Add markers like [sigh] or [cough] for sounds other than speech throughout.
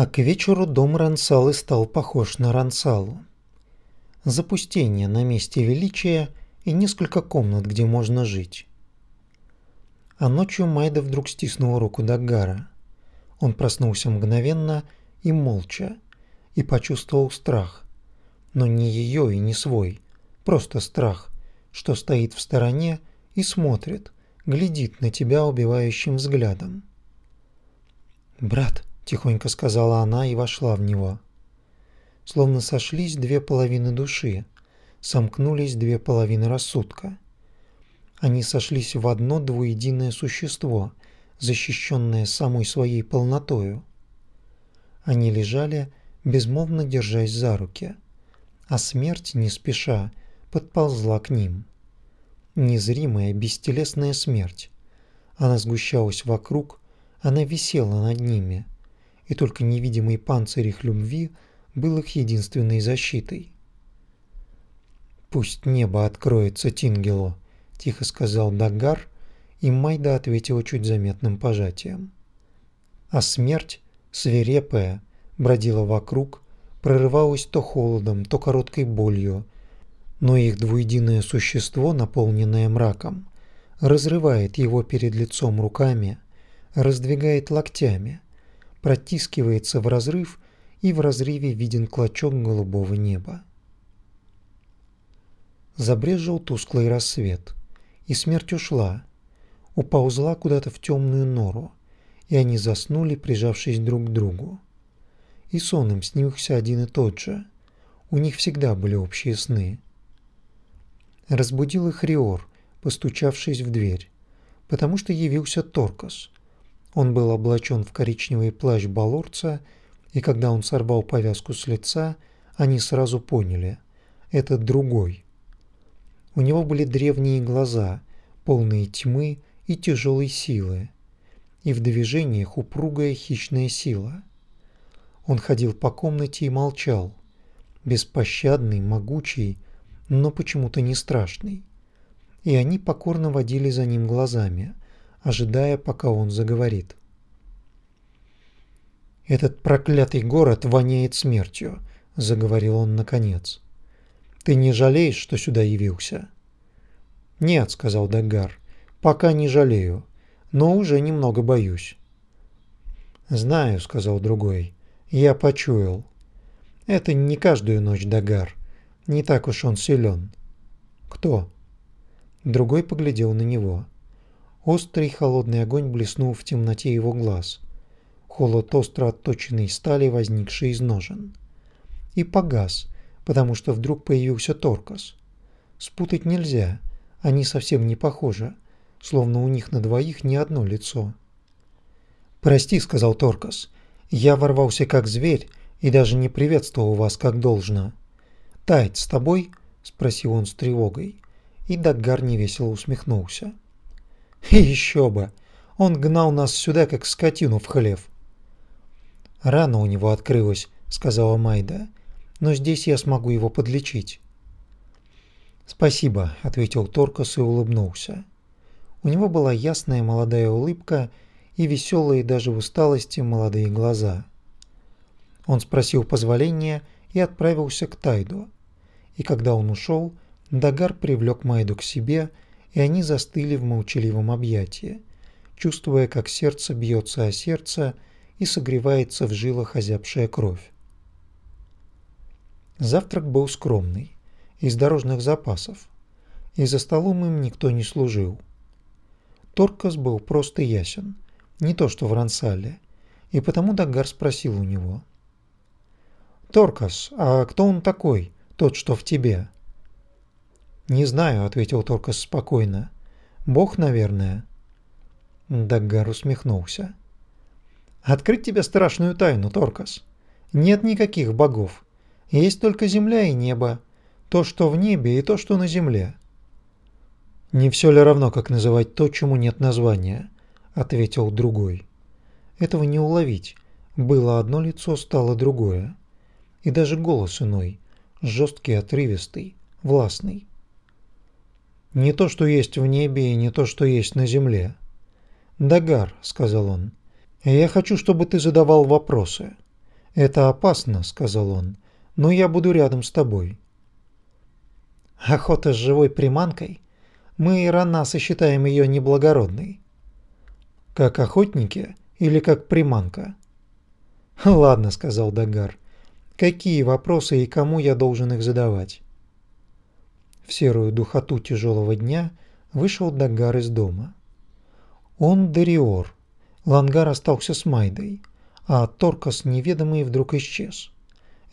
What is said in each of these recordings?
А к вечеру дом Рансалы стал похож на Рансалу. Запустение на месте величия и несколько комнат, где можно жить. А ночью Майда вдруг стиснула руку Даггара. Он проснулся мгновенно и молча, и почувствовал страх. Но не ее и не свой, просто страх, что стоит в стороне и смотрит, глядит на тебя убивающим взглядом. «Брат», – тихонько сказала она и вошла в него. Словно сошлись две половины души, сомкнулись две половины рассудка. Они сошлись в одно двуединое существо, защищенное самой своей полнотою. Они лежали, безмолвно держась за руки, а смерть, не спеша, подползла к ним. Незримая, бестелесная смерть. Она сгущалась вокруг, она висела над ними, и только невидимый панцирь их любви был их единственной защитой. «Пусть небо откроется Тингело», – тихо сказал Дагар, и Майда ответила чуть заметным пожатием. А смерть, свирепая, бродила вокруг, прорывалась то холодом, то короткой болью, но их двуединое существо, наполненное мраком, разрывает его перед лицом руками, раздвигает локтями, протискивается в разрыв, и в разрыве виден клочок голубого неба. Забрезжил тусклый рассвет, и смерть ушла, уползла куда-то в темную нору, и они заснули, прижавшись друг к другу. И сон им снился один и тот же. У них всегда были общие сны. Разбудил их Риор, постучавшись в дверь, потому что явился Торкас. Он был облачен в коричневый плащ балорца, и когда он сорвал повязку с лица, они сразу поняли – это другой. У него были древние глаза, полные тьмы и тяжелой силы, и в движениях упругая хищная сила. Он ходил по комнате и молчал, беспощадный, могучий, но почему-то не страшный. И они покорно водили за ним глазами, ожидая, пока он заговорит. «Этот проклятый город воняет смертью», – заговорил он наконец. «Ты не жалеешь, что сюда явился?» «Нет», – сказал Дагар, – «пока не жалею, но уже немного боюсь». «Знаю», – сказал другой, – «я почуял. Это не каждую ночь Дагар. Не так уж он силен. Кто? Другой поглядел на него. Острый холодный огонь блеснул в темноте его глаз. Холод остро отточенной стали, возникший из ножен. И погас, потому что вдруг появился Торкас. Спутать нельзя, они совсем не похожи, словно у них на двоих не одно лицо. «Прости», — сказал Торкас, — «я ворвался как зверь и даже не приветствовал вас как должно. «Тайт с тобой?» – спросил он с тревогой. И Даггар невесело усмехнулся. [laughs] «Еще бы! Он гнал нас сюда, как скотину в хлев!» «Рана у него открылась», – сказала Майда. «Но здесь я смогу его подлечить». «Спасибо», – ответил Торкас и улыбнулся. У него была ясная молодая улыбка и веселые даже в усталости молодые глаза. Он спросил позволения и отправился к Тайду и когда он ушел, Дагар привлек Майду к себе, и они застыли в молчаливом объятии, чувствуя, как сердце бьется о сердце и согревается в жилах озябшая кровь. Завтрак был скромный, из дорожных запасов, и за столом им никто не служил. Торкас был просто ясен, не то что в Рансале, и потому Дагар спросил у него. «Торкас, а кто он такой?» тот, что в тебе?» «Не знаю», — ответил Торкас спокойно. «Бог, наверное». Даггар усмехнулся. «Открыть тебе страшную тайну, Торкас. Нет никаких богов. Есть только земля и небо. То, что в небе, и то, что на земле». «Не все ли равно, как называть то, чему нет названия?» — ответил другой. «Этого не уловить. Было одно лицо, стало другое. И даже голос иной, жесткий, отрывистый, властный. Не то, что есть в небе, и не то, что есть на земле. «Дагар», — сказал он, — «я хочу, чтобы ты задавал вопросы. «Это опасно», — сказал он, — «но я буду рядом с тобой». «Охота с живой приманкой? Мы, иранасы, считаем ее неблагородной». «Как охотники или как приманка?» «Ладно», — сказал Дагар. «Какие вопросы и кому я должен их задавать?» В серую духоту тяжелого дня вышел Дагар из дома. Он Дариор. Лангар остался с Майдой, а Торкас неведомый вдруг исчез.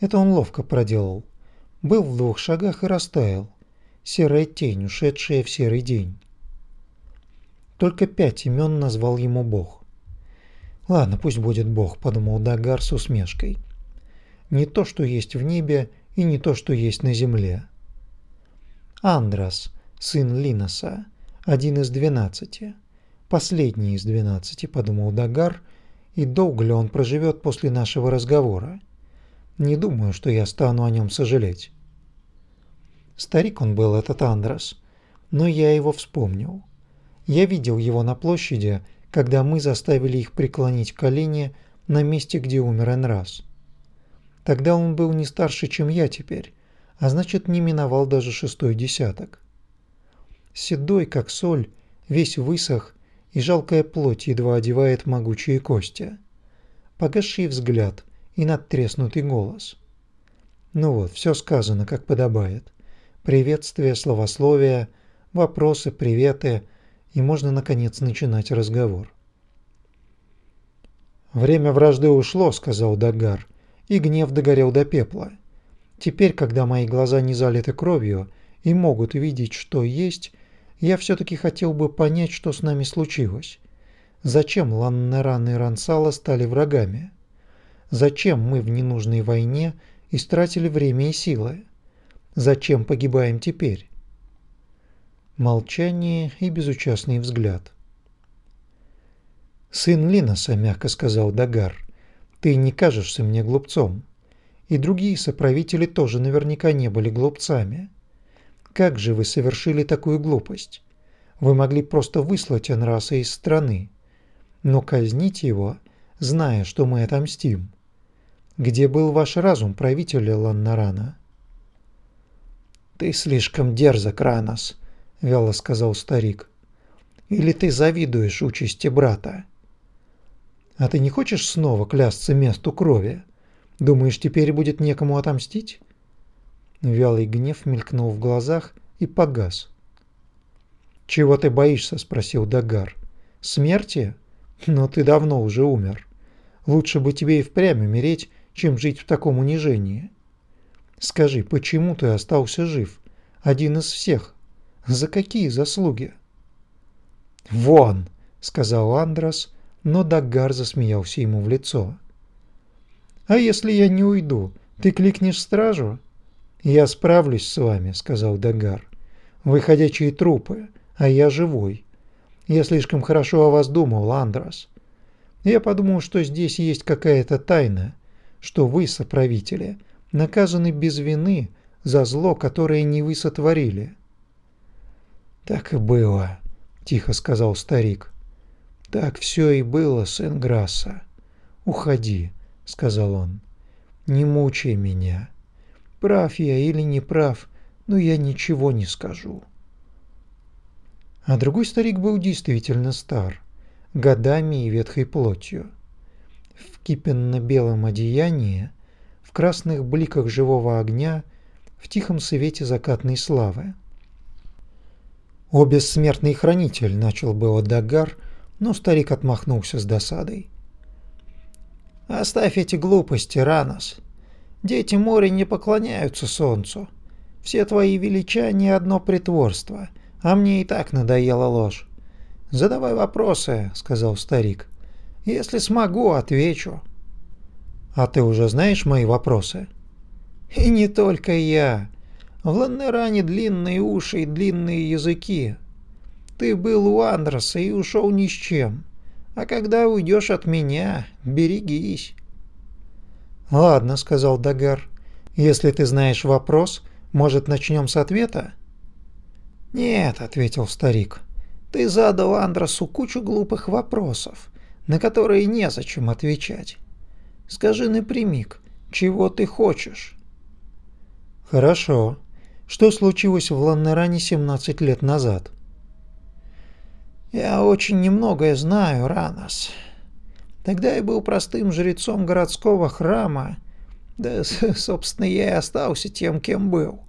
Это он ловко проделал. Был в двух шагах и растаял. Серая тень, ушедшая в серый день. Только пять имен назвал ему Бог. «Ладно, пусть будет Бог», — подумал Дагар с усмешкой. «Не то, что есть в небе, и не то, что есть на земле». Андрас, сын Линоса, один из двенадцати. Последний из двенадцати, подумал Дагар, и долго ли он проживет после нашего разговора. Не думаю, что я стану о нем сожалеть. Старик он был, этот Андрас, но я его вспомнил. Я видел его на площади, когда мы заставили их преклонить колени на месте, где умер Энрас. Тогда он был не старше, чем я теперь, а значит не миновал даже шестой десяток. Седой, как соль, весь высох и жалкая плоть едва одевает могучие кости. Погасший взгляд и надтреснутый голос. Ну вот, все сказано, как подобает. Приветствия, словословия, вопросы, приветы, и можно, наконец, начинать разговор. «Время вражды ушло», — сказал Дагар, и гнев догорел до пепла. «Теперь, когда мои глаза не залиты кровью и могут видеть, что есть, я все-таки хотел бы понять, что с нами случилось. Зачем Ланнеран и Рансала стали врагами? Зачем мы в ненужной войне истратили время и силы? Зачем погибаем теперь? Молчание и безучастный взгляд. «Сын Линоса», — мягко сказал Дагар, — «ты не кажешься мне глупцом. И другие соправители тоже наверняка не были глупцами. Как же вы совершили такую глупость? Вы могли просто выслать Энраса из страны, но казнить его, зная, что мы отомстим. Где был ваш разум, правитель Ланнарана? «Ты слишком дерзок, Ранос», — вяло сказал старик. «Или ты завидуешь участи брата?» «А ты не хочешь снова клясться месту крови? Думаешь, теперь будет некому отомстить?» Вялый гнев мелькнул в глазах и погас. «Чего ты боишься?» – спросил Дагар. «Смерти? Но ты давно уже умер. Лучше бы тебе и впрямь умереть, чем жить в таком унижении. Скажи, почему ты остался жив? Один из всех. За какие заслуги?» «Вон!» – сказал Андрос, но Дагар засмеялся ему в лицо. «А если я не уйду, ты кликнешь стражу?» «Я справлюсь с вами», — сказал Дагар. «Вы ходячие трупы, а я живой. Я слишком хорошо о вас думал, Андрос. Я подумал, что здесь есть какая-то тайна, что вы, соправители, наказаны без вины за зло, которое не вы сотворили». «Так и было», — тихо сказал старик. «Так все и было, сын Грасса. Уходи», — сказал он. «Не мучай меня». Прав я или не прав, но я ничего не скажу. А другой старик был действительно стар, годами и ветхой плотью. В кипенно-белом одеянии, в красных бликах живого огня, в тихом свете закатной славы. «О, бессмертный хранитель!» – начал было Дагар, но старик отмахнулся с досадой. «Оставь эти глупости, Ранос. Дети моря не поклоняются солнцу. Все твои величания – одно притворство, а мне и так надоела ложь. «Задавай вопросы», – сказал старик. «Если смогу, отвечу». «А ты уже знаешь мои вопросы?» «И не только я. В Ланнеране длинные уши и длинные языки. Ты был у Андроса и ушел ни с чем. А когда уйдешь от меня, берегись». «Ладно», — сказал Дагар. «Если ты знаешь вопрос, может, начнем с ответа?» «Нет», — ответил старик. «Ты задал Андросу кучу глупых вопросов, на которые незачем отвечать. Скажи напрямик, чего ты хочешь?» «Хорошо. Что случилось в Ланнеране 17 лет назад?» «Я очень немногое знаю, Ранос. Тогда я был простым жрецом городского храма, да, [laughs] собственно, я и остался тем, кем был.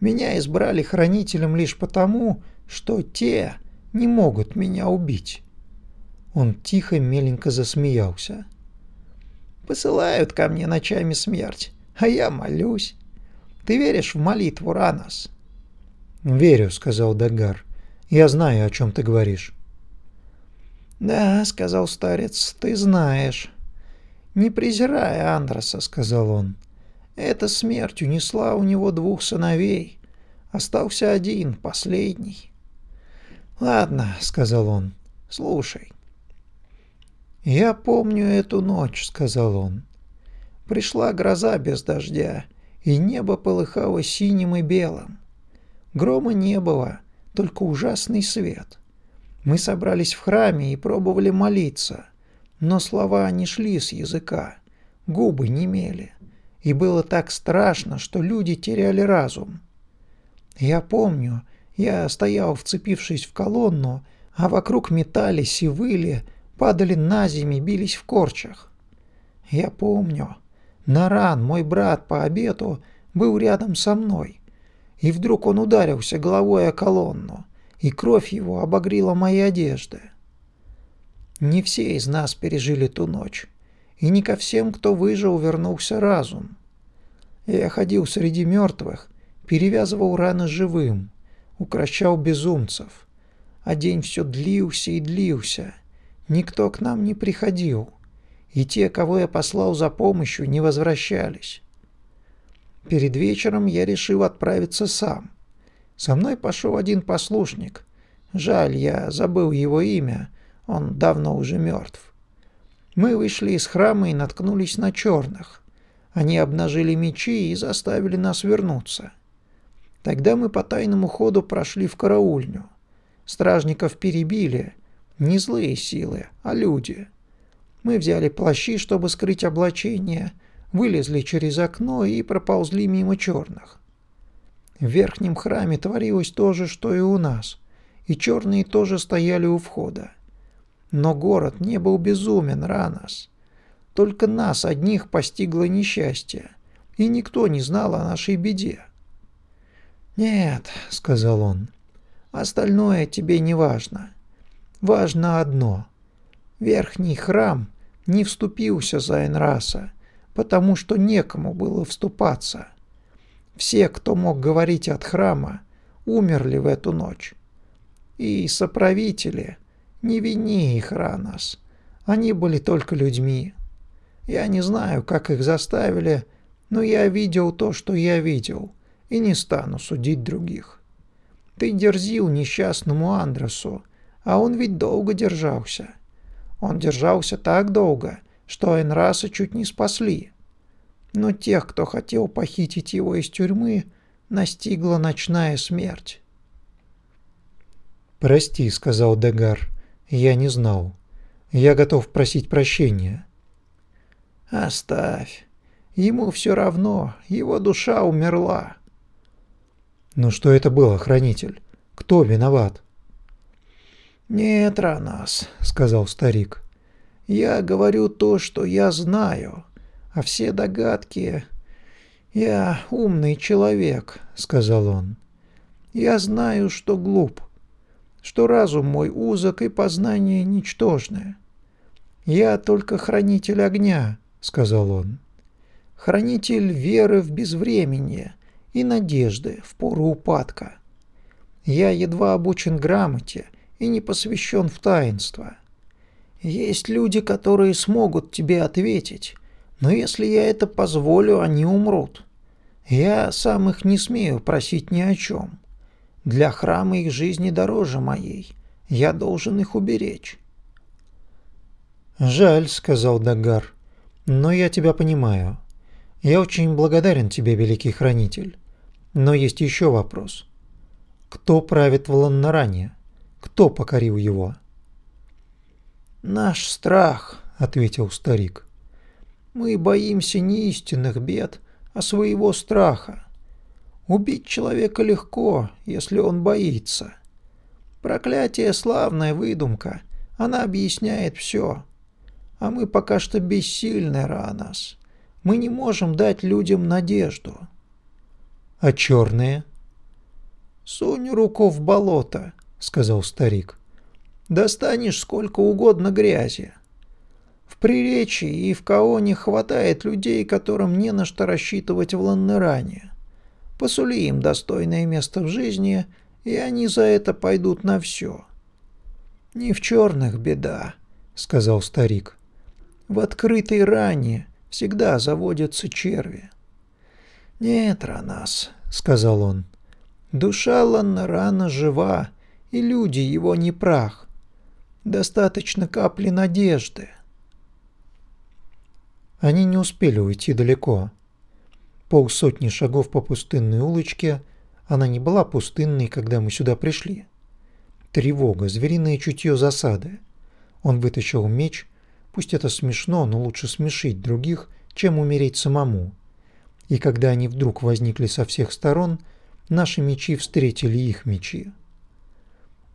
Меня избрали хранителем лишь потому, что те не могут меня убить». Он тихо, меленько засмеялся. «Посылают ко мне ночами смерть, а я молюсь. Ты веришь в молитву, Ранос?» «Верю», — сказал Дагар. «Я знаю, о чем ты говоришь». «Да», — сказал старец, — «ты знаешь». «Не презирай Андроса», — сказал он. «Эта смерть унесла у него двух сыновей. Остался один, последний». «Ладно», — сказал он, — «слушай. «Я помню эту ночь», — сказал он. «Пришла гроза без дождя, и небо полыхало синим и белым. Грома не было, только ужасный свет. Мы собрались в храме и пробовали молиться, но слова не шли с языка, губы немели, и было так страшно, что люди теряли разум. Я помню, я стоял, вцепившись в колонну, а вокруг метались и выли, падали на землю, бились в корчах. Я помню, Наран, мой брат по обету, был рядом со мной, и вдруг он ударился головой о колонну, и кровь его обогрела мои одежды. Не все из нас пережили ту ночь, и не ко всем, кто выжил, вернулся разум. Я ходил среди мертвых, перевязывал раны живым, укращал безумцев, а день все длился и длился — Никто к нам не приходил, и те, кого я послал за помощью, не возвращались. Перед вечером я решил отправиться сам. Со мной пошел один послушник. Жаль, я забыл его имя, он давно уже мертв. Мы вышли из храма и наткнулись на черных. Они обнажили мечи и заставили нас вернуться. Тогда мы по тайному ходу прошли в караульню. Стражников перебили — не злые силы, а люди. Мы взяли плащи, чтобы скрыть облачение, вылезли через окно и проползли мимо черных. В верхнем храме творилось то же, что и у нас, и черные тоже стояли у входа. Но город не был безумен, Ранос. Только нас одних постигло несчастье, и никто не знал о нашей беде. «Нет», — сказал он, — «остальное тебе не важно. Важно одно. Верхний храм не вступился за Энраса, потому что некому было вступаться. Все, кто мог говорить от храма, умерли в эту ночь. И соправители, не вини их, Ранас, они были только людьми. Я не знаю, как их заставили, но я видел то, что я видел, и не стану судить других. Ты дерзил несчастному Андресу, а он ведь долго держался. Он держался так долго, что Энраса чуть не спасли. Но тех, кто хотел похитить его из тюрьмы, настигла ночная смерть. «Прости», — сказал Дегар, — «я не знал. Я готов просить прощения». «Оставь. Ему все равно, его душа умерла». «Ну что это было, хранитель? Кто виноват?» «Нет, Ранас», — сказал старик. «Я говорю то, что я знаю, а все догадки...» «Я умный человек», — сказал он. «Я знаю, что глуп, что разум мой узок и познание ничтожное. Я только хранитель огня», — сказал он. «Хранитель веры в безвременье и надежды в пору упадка. Я едва обучен грамоте, и не посвящен в таинство. Есть люди, которые смогут тебе ответить, но если я это позволю, они умрут. Я сам их не смею просить ни о чем. Для храма их жизни дороже моей. Я должен их уберечь. «Жаль», — сказал Дагар, — «но я тебя понимаю. Я очень благодарен тебе, великий хранитель. Но есть еще вопрос. Кто правит в Ланнаране?» Кто покорил его? «Наш страх», — ответил старик. Мы боимся не истинных бед, а своего страха. Убить человека легко, если он боится. Проклятие – славная выдумка, она объясняет все. А мы пока что бессильны, Ранас. Мы не можем дать людям надежду. А черные? Сунь руку в болото, сказал старик. Достанешь сколько угодно грязи. В Приречии и в Каоне хватает людей, которым не на что рассчитывать в Ланнеране. Посули им достойное место в жизни, и они за это пойдут на все. «Не в черных беда», — сказал старик. «В открытой ране всегда заводятся черви». «Нет, Ранас», — сказал он, — «душа Ланнерана жива, и люди его не прах. Достаточно капли надежды». Они не успели уйти далеко. Полсотни шагов по пустынной улочке, она не была пустынной, когда мы сюда пришли. Тревога, звериное чутье засады. Он вытащил меч, пусть это смешно, но лучше смешить других, чем умереть самому. И когда они вдруг возникли со всех сторон, наши мечи встретили их мечи.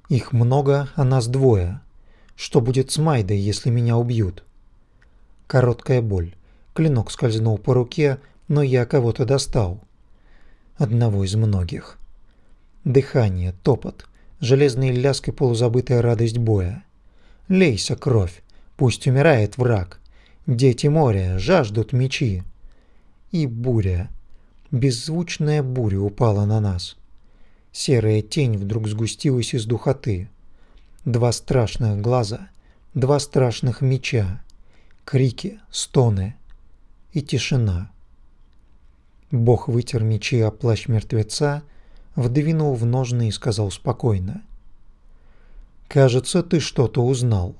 Их много, а нас двое. Что будет с Майдой, если меня убьют? Короткая боль. Клинок скользнул по руке, но я кого-то достал. Одного из многих. Дыхание, топот, железный лязг и полузабытая радость боя. Лейся, кровь, пусть умирает враг. Дети моря жаждут мечи. И буря. Беззвучная буря упала на нас. Серая тень вдруг сгустилась из духоты. Два страшных глаза, два страшных меча крики, стоны и тишина. Бог вытер мечи о плащ мертвеца, вдвинул в ножны и сказал спокойно. «Кажется, ты что-то узнал».